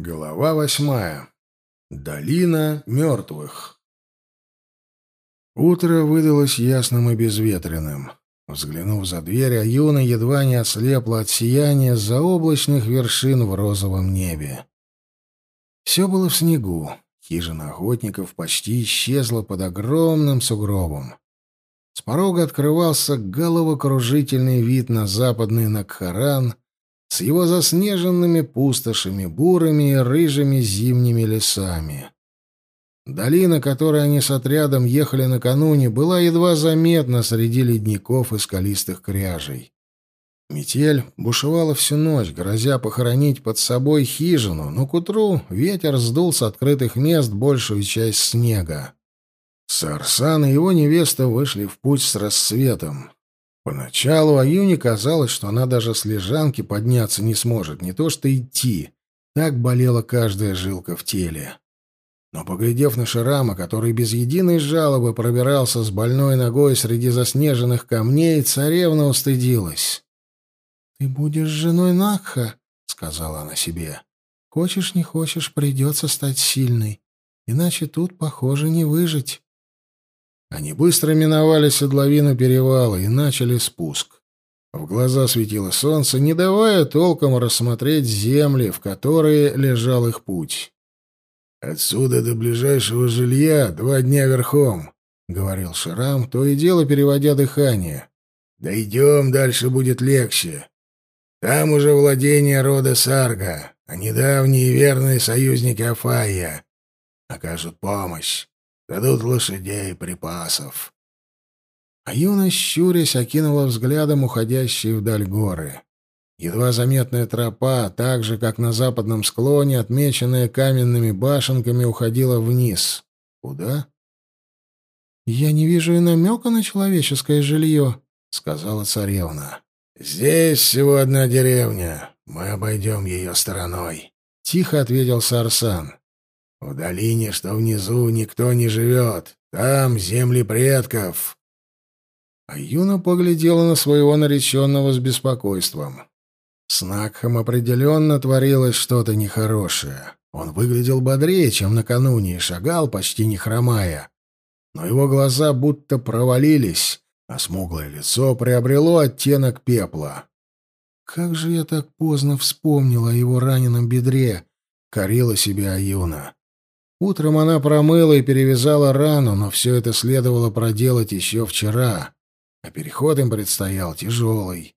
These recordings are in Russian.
Глава восьмая. Долина мертвых. Утро выдалось ясным и безветренным. Взглянув за дверь, Аюна едва не ослепла от сияния заоблачных вершин в розовом небе. Все было в снегу. Хижина охотников почти исчезла под огромным сугробом. С порога открывался головокружительный вид на западный Накхаран — с его заснеженными пустошами, бурыми и рыжими зимними лесами. Долина, которой они с отрядом ехали накануне, была едва заметна среди ледников и скалистых кряжей. Метель бушевала всю ночь, грозя похоронить под собой хижину, но к утру ветер сдул с открытых мест большую часть снега. Сарсан и его невеста вышли в путь с рассветом. Поначалу Аюне казалось, что она даже с лежанки подняться не сможет, не то что идти. Так болела каждая жилка в теле. Но, поглядев на Ширама, который без единой жалобы пробирался с больной ногой среди заснеженных камней, царевна устыдилась. «Ты будешь женой Накха», — сказала она себе. «Хочешь, не хочешь, придется стать сильной, иначе тут, похоже, не выжить». Они быстро миновали седловину перевала и начали спуск. В глаза светило солнце, не давая толком рассмотреть земли, в которые лежал их путь. «Отсюда до ближайшего жилья два дня верхом», — говорил Шрам, то и дело переводя дыхание. «Дойдем, дальше будет легче. Там уже владение рода Сарга, а недавние верные союзники Афая окажут помощь. Дадут лошадей припасов. А юность, щурясь, окинула взглядом уходящие вдаль горы. Едва заметная тропа, так же, как на западном склоне, отмеченная каменными башенками, уходила вниз. Куда? «Я не вижу и намека на человеческое жилье», — сказала царевна. «Здесь всего одна деревня. Мы обойдем ее стороной», — тихо ответил Сарсан. В долине, что внизу, никто не живет. Там земли предков. А Юна поглядела на своего нареченного с беспокойством. С Накхом определенно творилось что-то нехорошее. Он выглядел бодрее, чем накануне, и шагал, почти не хромая. Но его глаза будто провалились, а смуглое лицо приобрело оттенок пепла. «Как же я так поздно вспомнила о его раненом бедре!» — корила себя Аюна. Утром она промыла и перевязала рану, но все это следовало проделать еще вчера, а переход им предстоял тяжелый.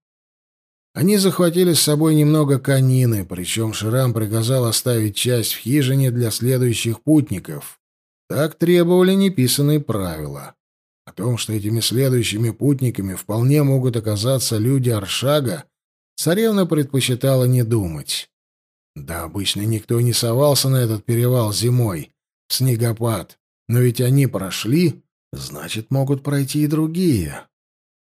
Они захватили с собой немного конины, причем Ширам приказал оставить часть в хижине для следующих путников. Так требовали неписанные правила. О том, что этими следующими путниками вполне могут оказаться люди Аршага, царевна предпочитала не думать. Да, обычно никто не совался на этот перевал зимой. Снегопад. Но ведь они прошли, значит, могут пройти и другие.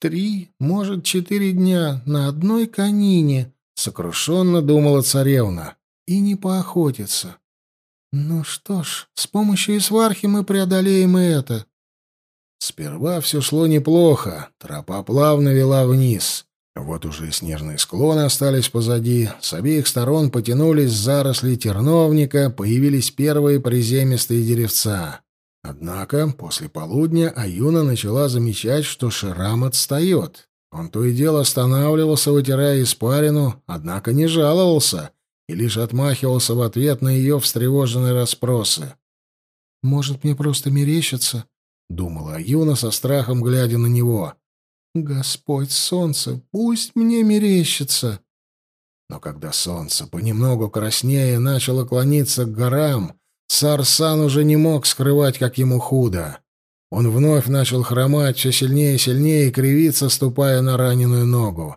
Три, может, четыре дня на одной конине, сокрушенно думала царевна, и не поохотиться. Ну что ж, с помощью Исвархи мы преодолеем и это. Сперва все шло неплохо, тропа плавно вела вниз. Вот уже и снежные склоны остались позади, с обеих сторон потянулись заросли терновника, появились первые приземистые деревца. Однако после полудня Аюна начала замечать, что Ширам отстает. Он то и дело останавливался, вытирая испарину, однако не жаловался и лишь отмахивался в ответ на ее встревоженные расспросы. «Может, мне просто мерещится?» — думала Аюна со страхом, глядя на него. Господь солнце, пусть мне мерещится. Но когда солнце понемногу краснее начало клониться к горам, Сарсан уже не мог скрывать, как ему худо. Он вновь начал хромать все сильнее и сильнее и кривиться, ступая на раненую ногу.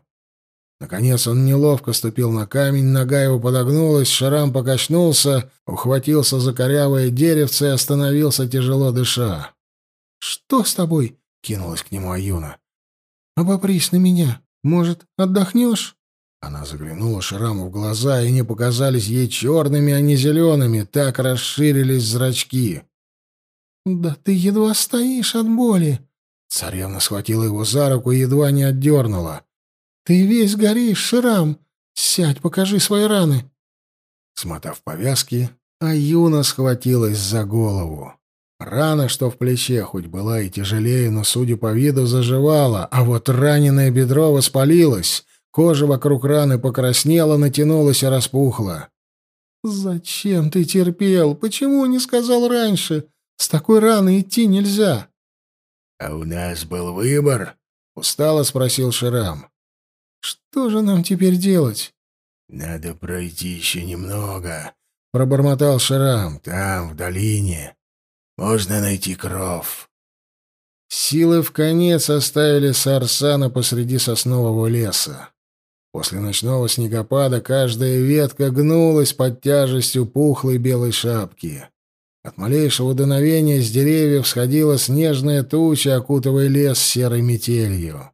Наконец он неловко ступил на камень, нога его подогнулась, шарам покачнулся, ухватился за корявое деревце и остановился, тяжело дыша. «Что с тобой?» — кинулась к нему Аюна. «Обопрись на меня. Может, отдохнешь?» Она заглянула Шраму в глаза, и они показались ей черными, а не зелеными. Так расширились зрачки. «Да ты едва стоишь от боли!» Царевна схватила его за руку и едва не отдернула. «Ты весь горишь, Шрам! Сядь, покажи свои раны!» Смотав повязки, Аюна схватилась за голову. Рана, что в плече, хоть была и тяжелее, но, судя по виду, заживала, а вот раненое бедро воспалилось, кожа вокруг раны покраснела, натянулась и распухла. «Зачем ты терпел? Почему не сказал раньше? С такой раной идти нельзя». «А у нас был выбор?» — устало спросил Шрам. «Что же нам теперь делать?» «Надо пройти еще немного», — пробормотал Шрам. «Там, в долине, можно найти кров». Силы в конец оставили Сарсана посреди соснового леса. После ночного снегопада каждая ветка гнулась под тяжестью пухлой белой шапки. От малейшего дуновения с деревьев сходила снежная туча, окутывая лес серой метелью.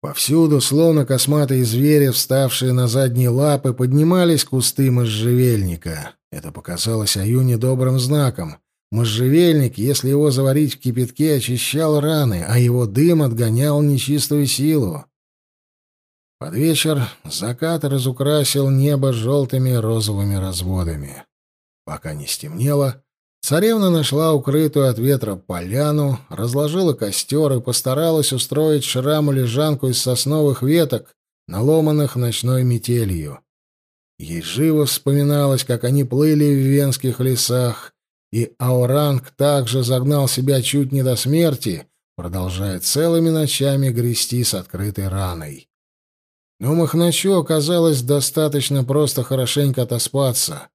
Повсюду, словно косматые звери, вставшие на задние лапы, поднимались кусты можжевельника. Это показалось Аюне добрым знаком. Можжевельник, если его заварить в кипятке, очищал раны, а его дым отгонял нечистую силу. Под вечер закат разукрасил небо желтыми розовыми разводами. Пока не стемнело, Царевна нашла укрытую от ветра поляну, разложила костер и постаралась устроить шраму лежанку из сосновых веток, наломанных ночной метелью. Ей живо вспоминалось, как они плыли в венских лесах, и Ауранг также загнал себя чуть не до смерти, продолжая целыми ночами грести с открытой раной. Но Махначу оказалось достаточно просто хорошенько отоспаться.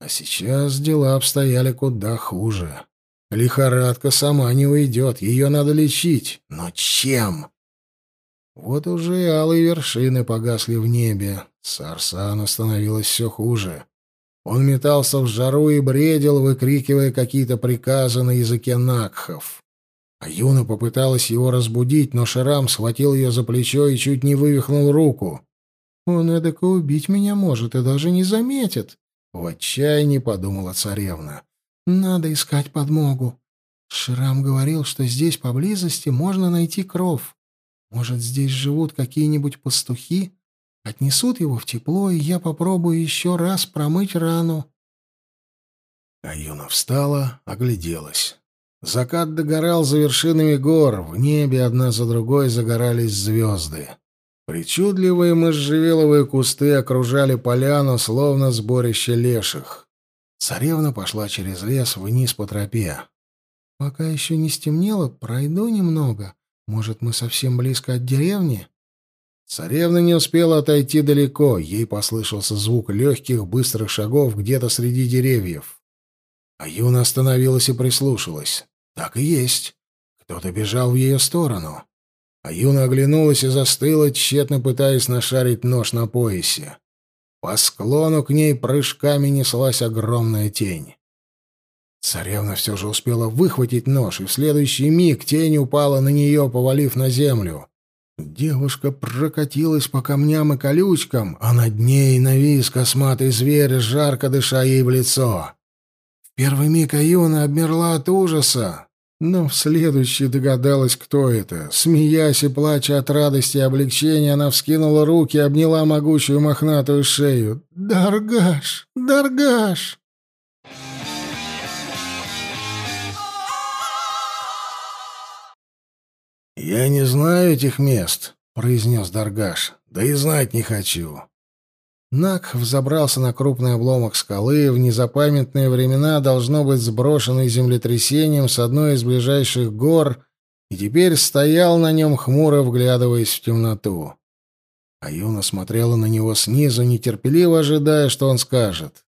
А сейчас дела обстояли куда хуже. Лихорадка сама не уйдет, ее надо лечить. Но чем? Вот уже алые вершины погасли в небе. Сарсану становилось все хуже. Он метался в жару и бредил, выкрикивая какие-то приказы на языке накхов. А Юна попыталась его разбудить, но Шрам схватил ее за плечо и чуть не вывихнул руку. «Он эдако убить меня может и даже не заметит», в отчаянии подумала царевна. Надо искать подмогу. Шрам говорил, что здесь поблизости можно найти кров. Может, здесь живут какие-нибудь пастухи? Отнесут его в тепло, и я попробую еще раз промыть рану. Аюна встала, огляделась. Закат догорал за вершинами гор, в небе одна за другой загорались звезды. Причудливые можжевеловые кусты окружали поляну, словно сборище леших. Царевна пошла через лес вниз по тропе. «Пока еще не стемнело, пройду немного. Может, мы совсем близко от деревни?» Царевна не успела отойти далеко, ей послышался звук легких, быстрых шагов где-то среди деревьев. А Юна остановилась и прислушалась. Так и есть. Кто-то бежал в ее сторону. А Юна оглянулась и застыла, тщетно пытаясь нашарить нож на поясе. По склону к ней прыжками неслась огромная тень. Царевна все же успела выхватить нож, и в следующий миг тень упала на нее, повалив на землю. Девушка прокатилась по камням и колючкам, а над ней навис косматый зверь, жарко дыша ей в лицо. В первый миг Аюна обмерла от ужаса, но в следующий догадалась, кто это. Смеясь и плача от радости и облегчения, она вскинула руки и обняла могучую мохнатую шею. «Даргаш! Даргаш!» «Я не знаю этих мест», — произнес Даргаш. «Да и знать не хочу. Нак взобрался на крупный обломок скалы, в незапамятные времена должно быть сброшенный землетрясением с одной из ближайших гор, и теперь стоял на нем хмуро, вглядываясь в темноту. А Юна смотрела на него снизу, нетерпеливо ожидая, что он скажет.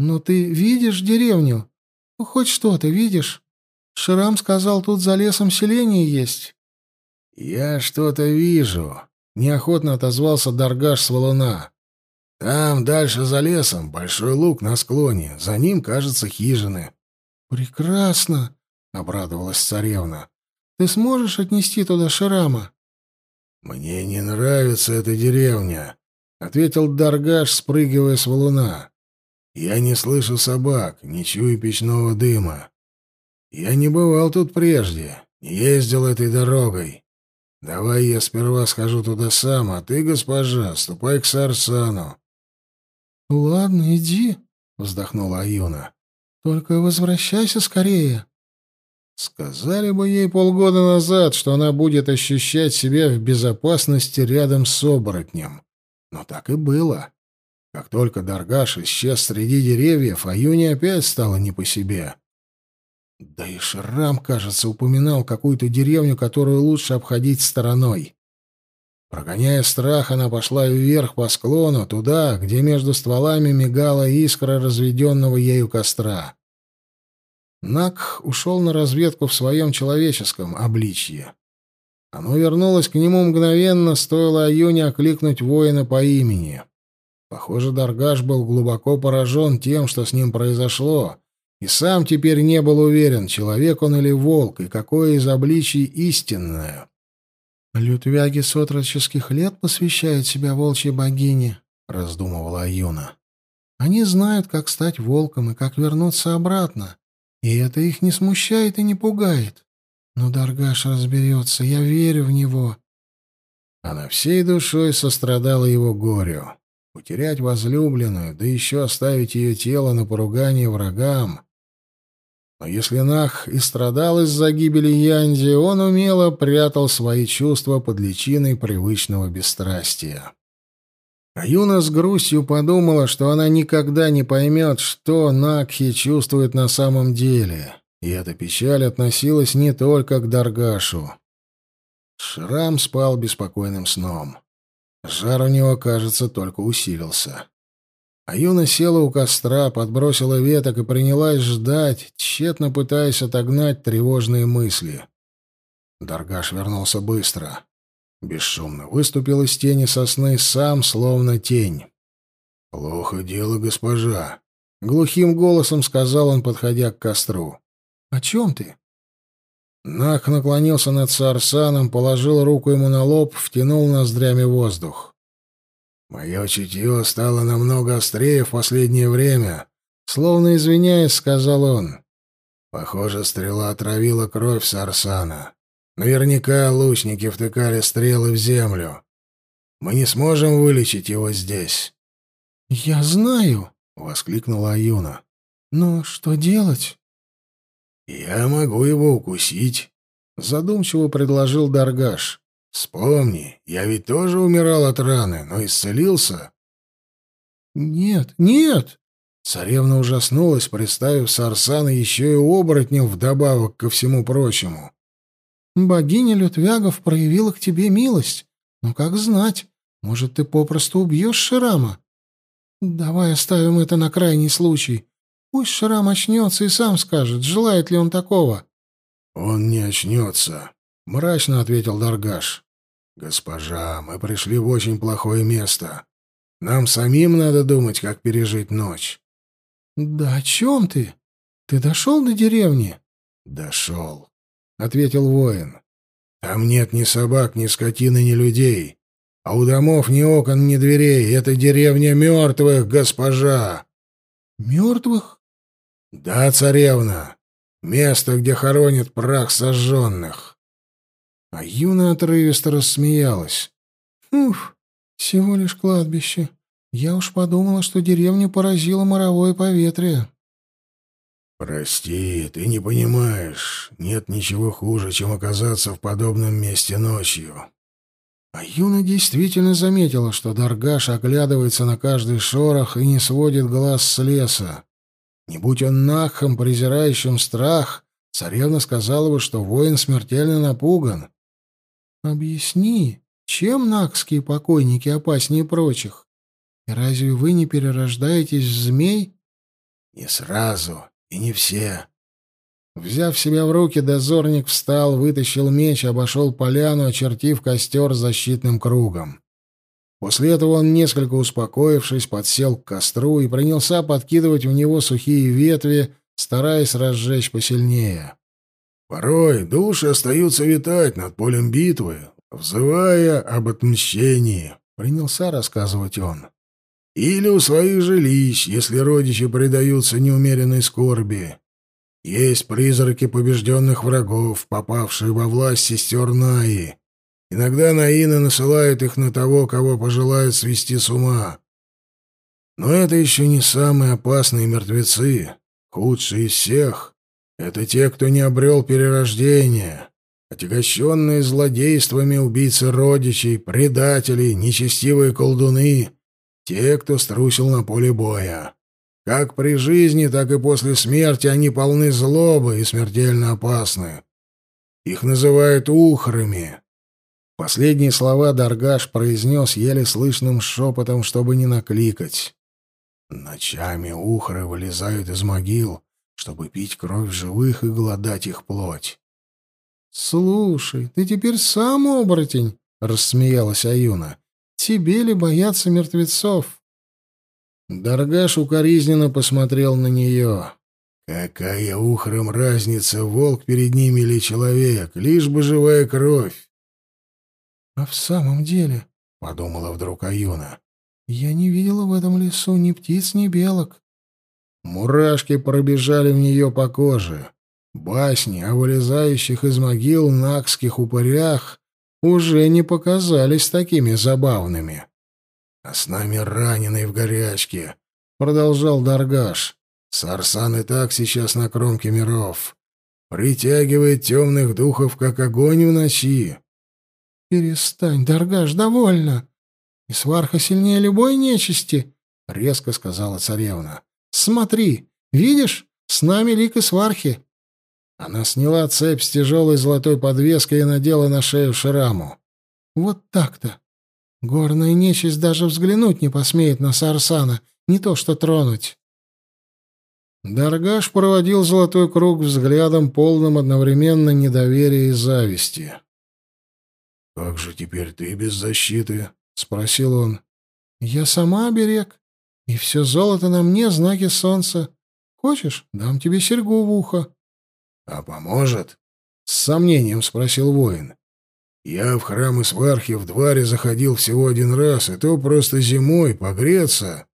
«Ну ты видишь деревню? Хоть что-то видишь? Шрам сказал, тут за лесом селение есть». «Я что-то вижу», — неохотно отозвался Даргаш с валуна. Там, дальше за лесом, большой луг на склоне. За ним, кажется, хижины. Прекрасно, обрадовалась царевна. Ты сможешь отнести туда Шрама? Мне не нравится эта деревня, ответил Даргаш, спрыгивая с валуна. Я не слышу собак, не чую печного дыма. Я не бывал тут прежде, не ездил этой дорогой. Давай я сперва схожу туда сам, а ты, госпожа, ступай к Сарсану. Ладно, иди, вздохнула Аюна. Только возвращайся скорее. Сказали бы ей полгода назад, что она будет ощущать себя в безопасности рядом с оборотнем. Но так и было. Как только Даргаш исчез среди деревьев, Аюне опять стало не по себе. Да и Шрам, кажется, упоминал какую-то деревню, которую лучше обходить стороной. Прогоняя страх, она пошла вверх по склону, туда, где между стволами мигала искра разведенного ею костра. Нак ушел на разведку в своем человеческом обличье. Оно вернулось к нему мгновенно, стоило Аюне окликнуть воина по имени. Похоже, Даргаш был глубоко поражен тем, что с ним произошло, и сам теперь не был уверен, человек он или волк, и какое из обличий истинное. «Лютвяги с отроческих лет посвящают себя волчьей богине», — раздумывала Аюна. «Они знают, как стать волком и как вернуться обратно, и это их не смущает и не пугает. Но Даргаш разберется, я верю в него». Она всей душой сострадала его горю. Утерять возлюбленную, да еще оставить ее тело на поругание врагам. Но если Нах и страдал из-за гибели Янди, он умело прятал свои чувства под личиной привычного бесстрастия. А Юна с грустью подумала, что она никогда не поймет, что Накхи чувствует на самом деле, и эта печаль относилась не только к Даргашу. Шрам спал беспокойным сном. Жар у него, кажется, только усилился. А Юна села у костра, подбросила веток и принялась ждать, тщетно пытаясь отогнать тревожные мысли. Даргаш вернулся быстро. Бесшумно выступил из тени сосны сам, словно тень. «Плохо дело, госпожа», — глухим голосом сказал он, подходя к костру. «О чем ты?» Нах наклонился над Сарсаном, положил руку ему на лоб, втянул ноздрями воздух. Мое чутье стало намного острее в последнее время. Словно извиняясь, сказал он. Похоже, стрела отравила кровь Сарсана. Наверняка лучники втыкали стрелы в землю. Мы не сможем вылечить его здесь. — Я знаю, — воскликнула Аюна. — Но что делать? — Я могу его укусить, — задумчиво предложил Даргаш. Вспомни, я ведь тоже умирал от раны, но исцелился. Нет, нет! Царевна ужаснулась, представив Сарсана еще и оборотнем вдобавок ко всему прочему. Богиня Лютвягов проявила к тебе милость. Но как знать, может, ты попросту убьешь Ширама? Давай оставим это на крайний случай. Пусть Ширам очнется и сам скажет, желает ли он такого. — Он не очнется, — мрачно ответил Даргаш. «Госпожа, мы пришли в очень плохое место. Нам самим надо думать, как пережить ночь». «Да о чем ты? Ты дошел до деревни?» «Дошел», — ответил воин. «Там нет ни собак, ни скотины, ни людей. А у домов ни окон, ни дверей. Это деревня мертвых, госпожа». «Мертвых?» «Да, царевна. Место, где хоронят прах сожженных». А Юна отрывисто рассмеялась. «Уф, всего лишь кладбище. Я уж подумала, что деревню поразило моровое поветрие». «Прости, ты не понимаешь. Нет ничего хуже, чем оказаться в подобном месте ночью». А Юна действительно заметила, что Даргаш оглядывается на каждый шорох и не сводит глаз с леса. Не будь он нахом, презирающим страх, царевна сказала бы, что воин смертельно напуган. Объясни, чем накские покойники опаснее прочих? Разве вы не перерождаетесь в змей? Не сразу, и не все. Взяв себя в руки, дозорник встал, вытащил меч, обошел поляну, очертив костер защитным кругом. После этого он, несколько успокоившись, подсел к костру и принялся подкидывать в него сухие ветви, стараясь разжечь посильнее. Порой души остаются витать над полем битвы, взывая об отмщении, — принялся рассказывать он. Или у своих жилищ, если родичи предаются неумеренной скорби. Есть призраки побежденных врагов, попавшие во власть сестер Наи. Иногда Наины насылают их на того, кого пожелают свести с ума. Но это еще не самые опасные мертвецы. Худшие из всех — это те, кто не обрел перерождения, отягощенные злодействами убийцы родичей, предатели, нечестивые колдуны, те, кто струсил на поле боя. Как при жизни, так и после смерти они полны злобы и смертельно опасны. Их называют ухрами. Последние слова Даргаш произнес еле слышным шепотом, чтобы не накликать. Ночами ухры вылезают из могил, чтобы пить кровь живых и голодать их плоть. «Слушай, ты теперь сам оборотень!» — рассмеялась Аюна. «Тебе ли бояться мертвецов?» Даргаш укоризненно посмотрел на нее. «Какая ухрам разница, волк перед ними или человек, лишь бы живая кровь!» «А в самом деле...» — подумала вдруг Аюна. Я не видела в этом лесу ни птиц, ни белок. Мурашки пробежали в нее по коже. Басни о вылезающих из могил накских упырях уже не показались такими забавными. «А с нами раненый в горячке», — продолжал Даргаш. «Сарсан и так сейчас на кромке миров. Притягивает темных духов, как огонь в ночи». «Перестань, Даргаш, довольно!» «И сварха сильнее любой нечисти», — резко сказала царевна. «Смотри, видишь, с нами лик и свархи». Она сняла цепь с тяжелой золотой подвеской и надела на шею шраму. «Вот так-то. Горная нечисть даже взглянуть не посмеет на Сарсана, не то что тронуть». Даргаш проводил золотой круг взглядом, полным одновременно недоверия и зависти. «Как же теперь ты без защиты?» — спросил он. «Я сама оберег, и все золото на мне — знаки солнца. Хочешь, дам тебе серьгу в ухо». «А поможет?» — с сомнением спросил воин. «Я в храм Исвархи в Дваре заходил всего один раз, и то просто зимой, погреться».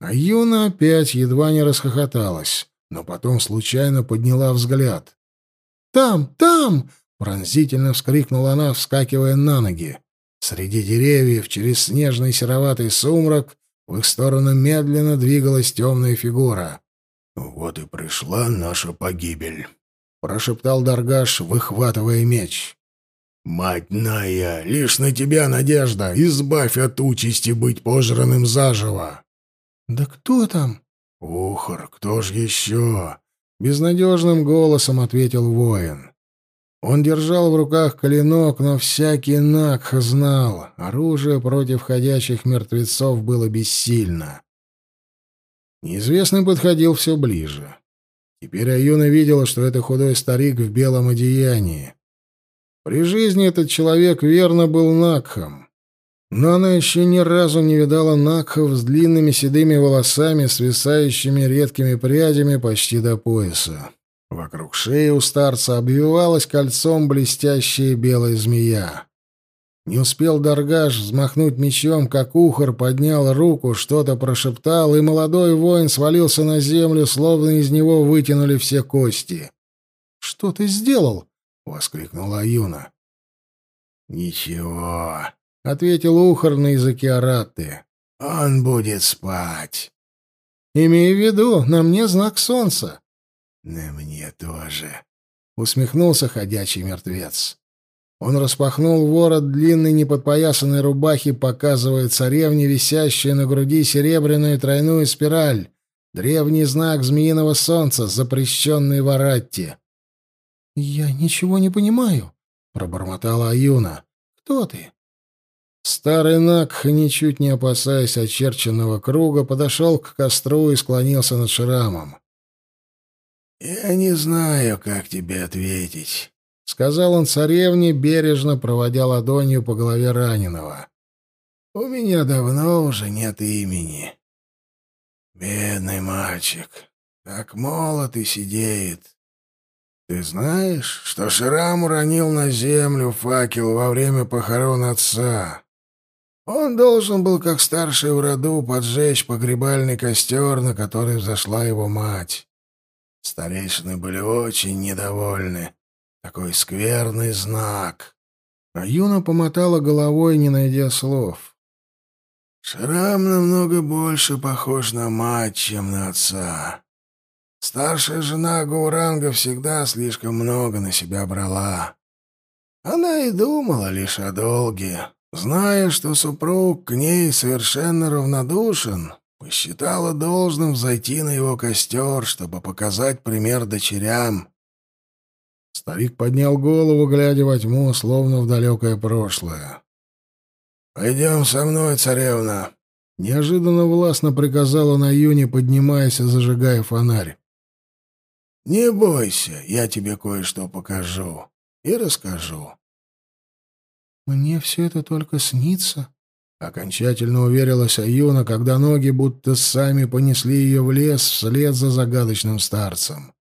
А Юна опять едва не расхохоталась, но потом случайно подняла взгляд. «Там, там!» — пронзительно вскрикнула она, вскакивая на ноги. Среди деревьев, через снежный сероватый сумрак, в их сторону медленно двигалась темная фигура. «Вот и пришла наша погибель», — прошептал Даргаш, выхватывая меч. «Мать Ная, лишь на тебя надежда, избавь от участи быть пожранным заживо!» «Да кто там?» «Ухор, кто ж еще?» — безнадежным голосом ответил воин. Он держал в руках клинок, но всякий Накх знал, оружие против ходячих мертвецов было бессильно. Неизвестный подходил все ближе. Теперь Аюна видела, что это худой старик в белом одеянии. При жизни этот человек верно был Накхом. Но она еще ни разу не видала Накхов с длинными седыми волосами, свисающими редкими прядями почти до пояса. Вокруг шеи у старца обвивалась кольцом блестящая белая змея. Не успел Даргаш взмахнуть мечом, как Ухар поднял руку, что-то прошептал, и молодой воин свалился на землю, словно из него вытянули все кости. «Что ты сделал?» — воскликнула Юна. «Ничего», — ответил Ухар на языке Аратты. «Он будет спать». «Имей в виду, на мне знак солнца». «На мне тоже», — усмехнулся ходячий мертвец. Он распахнул ворот длинной неподпоясанной рубахи, показывая царевне висящую на груди серебряную тройную спираль, древний знак змеиного солнца, запрещенный в Аратте. «Я ничего не понимаю», — пробормотала Аюна. «Кто ты?» Старый Накх, ничуть не опасаясь очерченного круга, подошел к костру и склонился над шрамом. «Я не знаю, как тебе ответить», — сказал он царевне, бережно проводя ладонью по голове раненого. «У меня давно уже нет имени. Бедный мальчик, так молод и сидеет. Ты знаешь, что Шрам уронил на землю факел во время похорон отца?» Он должен был, как старший в роду, поджечь погребальный костер, на который взошла его мать. Старейшины были очень недовольны. Такой скверный знак. А Юна помотала головой, не найдя слов. Шрам намного больше похож на мать, чем на отца. Старшая жена Гауранга всегда слишком много на себя брала. Она и думала лишь о долге. Зная, что супруг к ней совершенно равнодушен, посчитала должным зайти на его костер, чтобы показать пример дочерям. Старик поднял голову, глядя во тьму, словно в далекое прошлое. «Пойдем со мной, царевна!» Неожиданно властно приказала на Юне, поднимаясь и зажигая фонарь. «Не бойся, я тебе кое-что покажу и расскажу». «Мне все это только снится», — окончательно уверилась Аюна, когда ноги будто сами понесли ее в лес вслед за загадочным старцем.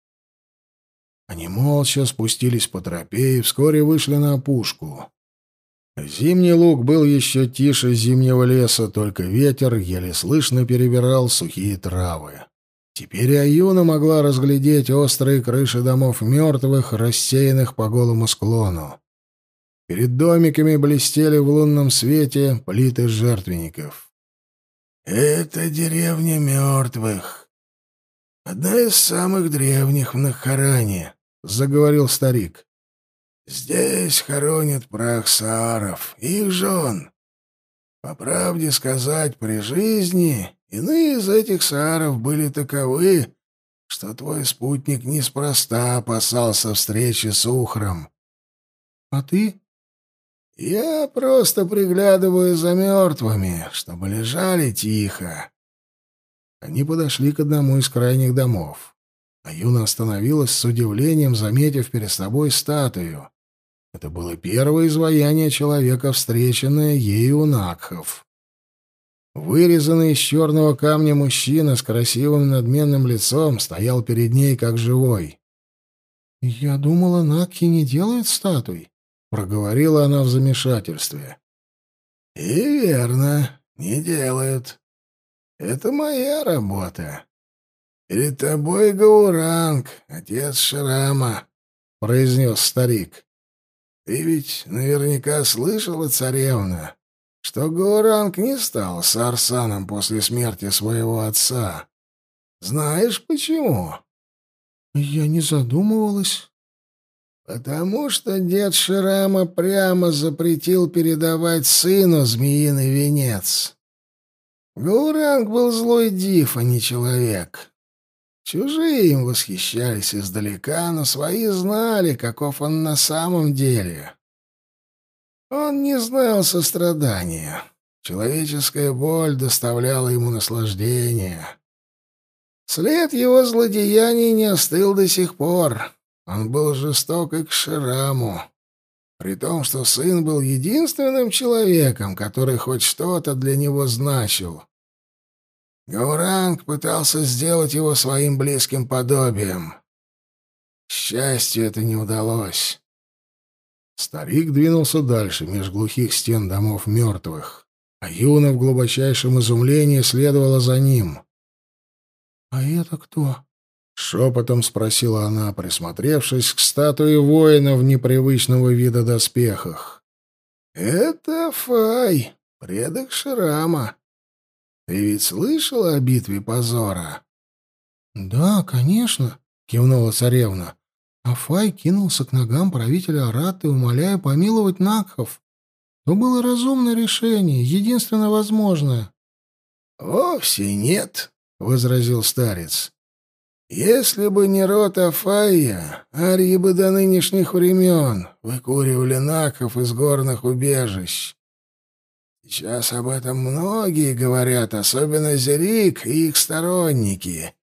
Они молча спустились по тропе и вскоре вышли на опушку. Зимний луг был еще тише зимнего леса, только ветер еле слышно перебирал сухие травы. Теперь Аюна могла разглядеть острые крыши домов мертвых, рассеянных по голому склону. Перед домиками блестели в лунном свете плиты жертвенников. «Это деревня мертвых. Одна из самых древних в Нахаране», — заговорил старик. Здесь хоронят прах сааров, их жен. По правде сказать, при жизни иные из этих сааров были таковы, что твой спутник неспроста опасался встречи с Ухром. А ты? Я просто приглядываю за мертвыми, чтобы лежали тихо. Они подошли к одному из крайних домов. А Юна остановилась с удивлением, заметив перед собой статую. Это было первое изваяние человека, встреченное ею у Накхов. Вырезанный из черного камня мужчина с красивым надменным лицом стоял перед ней как живой. «Я думала, Накхи не делают статуй», — проговорила она в замешательстве. «И верно, не делают. Это моя работа. Перед тобой Гауранг, отец Шрама», — произнес старик. Ты ведь наверняка слышала, царевна, что Горанг не стал с Арсаном после смерти своего отца. Знаешь почему? Я не задумывалась. Потому что дед Ширама прямо запретил передавать сыну змеиный венец. Гауранг был злой див, а не человек. Чужие им восхищались издалека, но свои знали, каков он на самом деле. Он не знал сострадания. Человеческая боль доставляла ему наслаждение. След его злодеяний не остыл до сих пор. Он был жесток и к Шираму. При том, что сын был единственным человеком, который хоть что-то для него значил. Гауранг пытался сделать его своим близким подобием. К счастью, это не удалось. Старик двинулся дальше, меж глухих стен домов мертвых, а Юна в глубочайшем изумлении следовала за ним. «А это кто?» — шепотом спросила она, присмотревшись к статуе воина в непривычного вида доспехах. «Это Фай, предок Шрама», ты ведь слышала о битве позора? Да, конечно, кивнула царевна. Афай кинулся к ногам правителя Араты, умоляя помиловать Накхов. То было разумное решение, единственно возможное. Вовсе нет, возразил старец. Если бы не род Афая, арии бы до нынешних времен выкуривали Накхов из горных убежищ. Сейчас об этом многие говорят, особенно Зерик и их сторонники.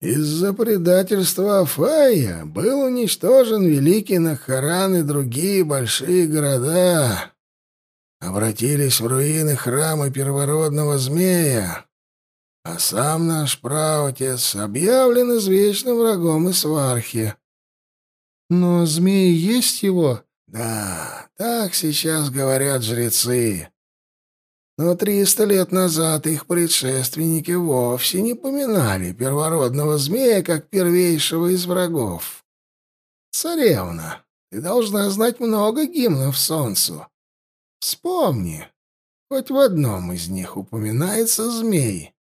Из-за предательства Афая был уничтожен Великий Нахаран и другие большие города. Обратились в руины храма первородного змея, а сам наш праотец объявлен извечным врагом Исвархи. Но змей есть его? Да, так сейчас говорят жрецы. Но триста лет назад их предшественники вовсе не поминали первородного змея как первейшего из врагов. Царевна, ты должна знать много гимнов солнцу. Вспомни, Хоть в одном из них упоминается змей.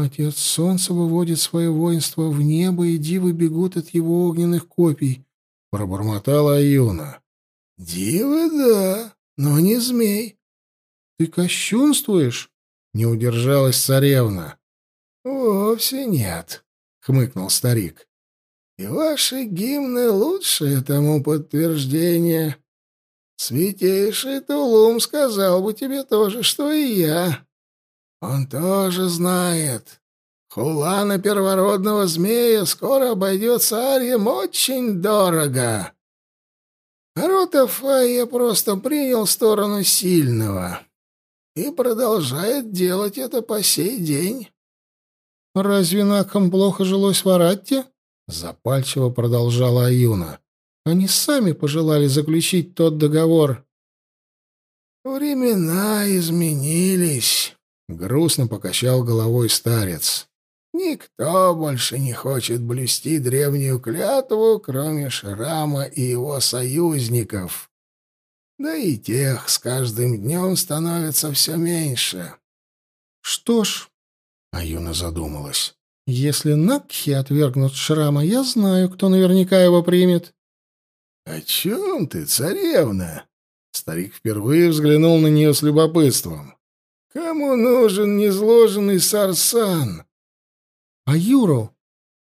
Отец Солнца выводит свое воинство в небо, и дивы бегут от его огненных копий, — пробормотала Аюна. — Дивы, да, но не змей. — Ты кощунствуешь? — не удержалась царевна. — Вовсе нет, — хмыкнул старик. — И ваши гимны — лучшее тому подтверждение. Святейший Тулум сказал бы тебе тоже, что и я. Он тоже знает. Хула на первородного змея скоро обойдется Арием очень дорого. Рота Файя просто принял сторону сильного и продолжает делать это по сей день. «Разве Накам плохо жилось в Аратте?» — запальчиво продолжала Аюна. Они сами пожелали заключить тот договор. «Времена изменились», — грустно покачал головой старец. «Никто больше не хочет блюсти древнюю клятву, кроме Шрама и его союзников. Да и тех с каждым днем становится все меньше». «Что ж», — Аюна задумалась, — «если Накхи отвергнут Шрама, я знаю, кто наверняка его примет». «О чем ты, царевна?» Старик впервые взглянул на нее с любопытством. «Кому нужен незложенный сарсан?» «А Юру?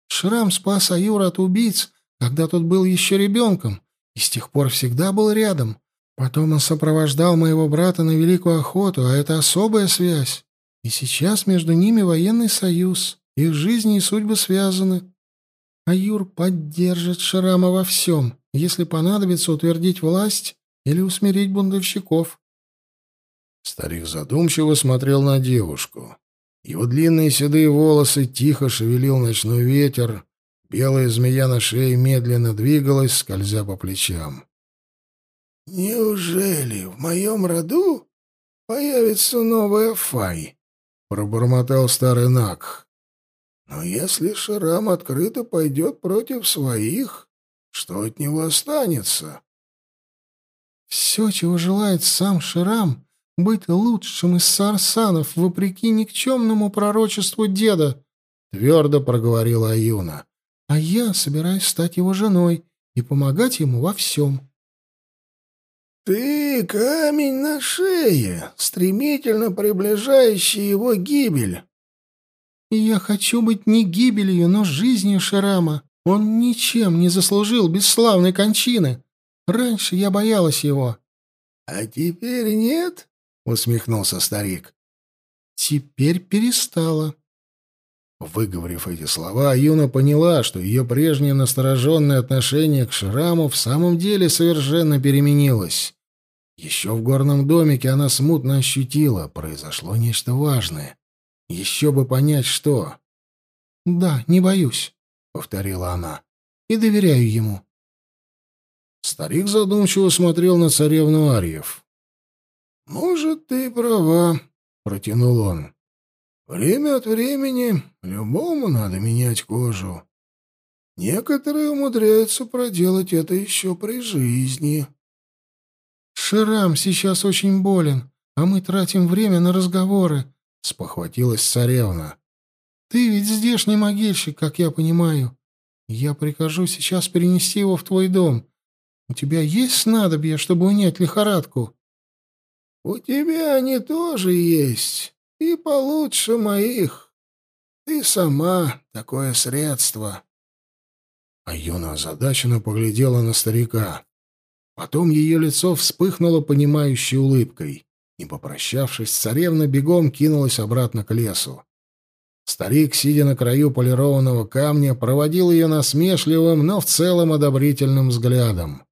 Шрам спас Аюра от убийц, когда тот был еще ребенком, и с тех пор всегда был рядом. Потом он сопровождал моего брата на Великую Охоту, а это особая связь. И сейчас между ними военный союз, их жизни и судьбы связаны. Аюр поддержит Шрама во всем» если понадобится утвердить власть или усмирить бунтовщиков. Старик задумчиво смотрел на девушку. Его длинные седые волосы тихо шевелил ночной ветер, белая змея на шее медленно двигалась, скользя по плечам. «Неужели в моем роду появится новая Фай?» — пробормотал старый Нак. «Но если Шрам открыто пойдет против своих, что от него останется? Все, чего желает сам Ширам, быть лучшим из сарсанов, вопреки никчемному пророчеству деда, — твердо проговорила Аюна. А я собираюсь стать его женой и помогать ему во всем. «Ты — камень на шее, стремительно приближающий его гибель». «И я хочу быть не гибелью, но жизнью Ширама. Он ничем не заслужил бесславной кончины. Раньше я боялась его. — А теперь нет? — усмехнулся старик. — Теперь перестала. Выговорив эти слова, Юна поняла, что ее прежнее настороженное отношение к Шраму в самом деле совершенно переменилось. Еще в горном домике она смутно ощутила, произошло нечто важное. Еще бы понять, что. — Да, не боюсь. — повторила она, — и доверяю ему. Старик задумчиво смотрел на царевну Арьев. «Может, ты права», — протянул он. «Время от времени любому надо менять кожу. Некоторые умудряются проделать это еще при жизни». «Ширам сейчас очень болен, а мы тратим время на разговоры», — спохватилась царевна. Ты ведь здешний могильщик, как я понимаю. Я прикажу сейчас перенести его в твой дом. У тебя есть снадобье, чтобы унять лихорадку? У тебя они тоже есть, и получше моих. Ты сама такое средство. А Юна озадаченно поглядела на старика. Потом ее лицо вспыхнуло понимающей улыбкой. Не попрощавшись, царевна бегом кинулась обратно к лесу. Старик, сидя на краю полированного камня, проводил ее насмешливым, но в целом одобрительным взглядом.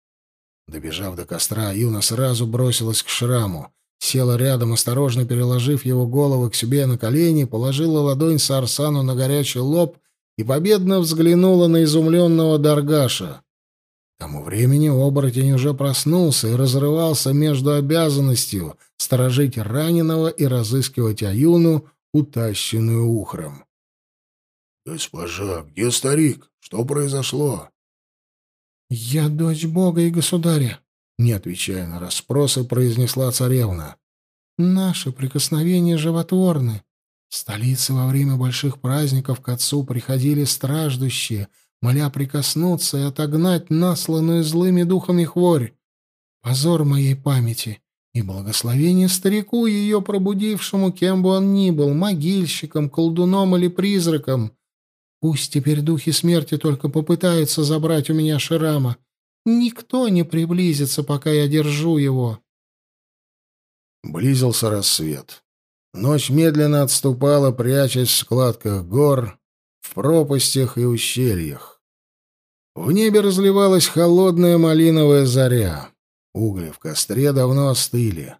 Добежав до костра, Юна сразу бросилась к шраму. Села рядом, осторожно переложив его голову к себе на колени, положила ладонь Сарсану на горячий лоб и победно взглянула на изумленного Даргаша. К тому времени оборотень уже проснулся и разрывался между обязанностью сторожить раненого и разыскивать Аюну, утащенную ухром. «Госпожа, где старик? Что произошло?» «Я дочь Бога и государя», — не отвечая на расспросы, произнесла царевна. Наши прикосновения животворны. В столице во время больших праздников к отцу приходили страждущие, моля прикоснуться и отогнать насланную злыми духами хворь. Позор моей памяти и благословение старику, ее пробудившему, кем бы он ни был, могильщиком, колдуном или призраком. Пусть теперь духи смерти только попытаются забрать у меня Ширама. Никто не приблизится, пока я держу его. Близился рассвет. Ночь медленно отступала, прячась в складках гор, в пропастях и ущельях. В небе разливалась холодная малиновая заря. Угли в костре давно остыли.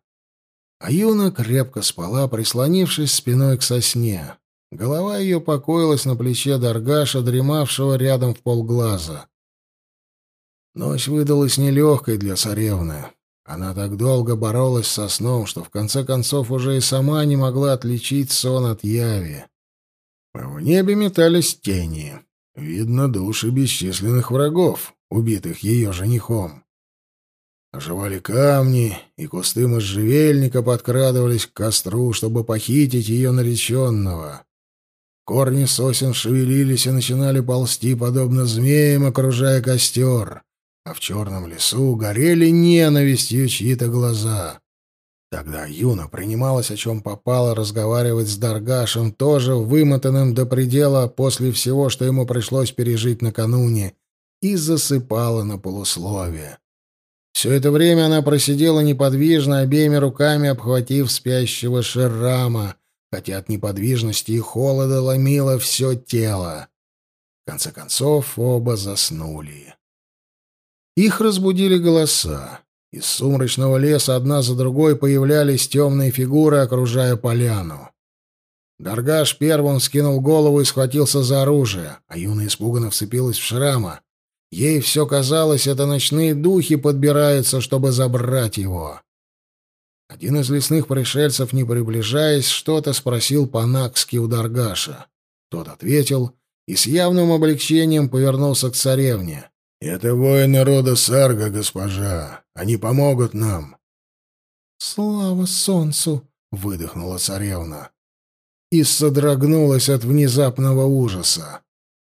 А Юна крепко спала, прислонившись спиной к сосне. Голова ее покоилась на плече Даргаша, дремавшего рядом в полглаза. Ночь выдалась нелегкой для царевны. Она так долго боролась со сном, что в конце концов уже и сама не могла отличить сон от яви. В небе метались тени. Видно души бесчисленных врагов, убитых ее женихом. Оживали камни, и кусты можжевельника подкрадывались к костру, чтобы похитить ее нареченного. Корни сосен шевелились и начинали ползти, подобно змеям, окружая костер, а в черном лесу горели ненавистью чьи-то глаза. Тогда Юна принималась, о чем попало, разговаривать с Даргашем, тоже вымотанным до предела после всего, что ему пришлось пережить накануне, и засыпала на полусловие. Все это время она просидела неподвижно, обеими руками обхватив спящего Шеррама, хотя от неподвижности и холода ломило все тело. В конце концов оба заснули. Их разбудили голоса. Из сумрачного леса одна за другой появлялись темные фигуры, окружая поляну. Даргаш первым скинул голову и схватился за оружие, а Юна испуганно вцепилась в шрама. Ей все казалось, это ночные духи подбираются, чтобы забрать его. Один из лесных пришельцев, не приближаясь, что-то спросил по-накски у Даргаша. Тот ответил и с явным облегчением повернулся к царевне. «Это воины рода Сарга, госпожа. Они помогут нам». «Слава солнцу!» — выдохнула царевна. И содрогнулась от внезапного ужаса.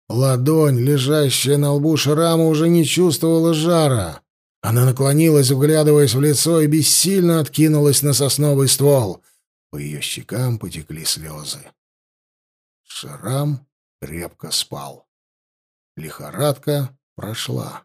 Ладонь, лежащая на лбу шрама, уже не чувствовала жара. Она наклонилась, вглядываясь в лицо, и бессильно откинулась на сосновый ствол. По ее щекам потекли слезы. Шрам крепко спал. Лихорадка прошла.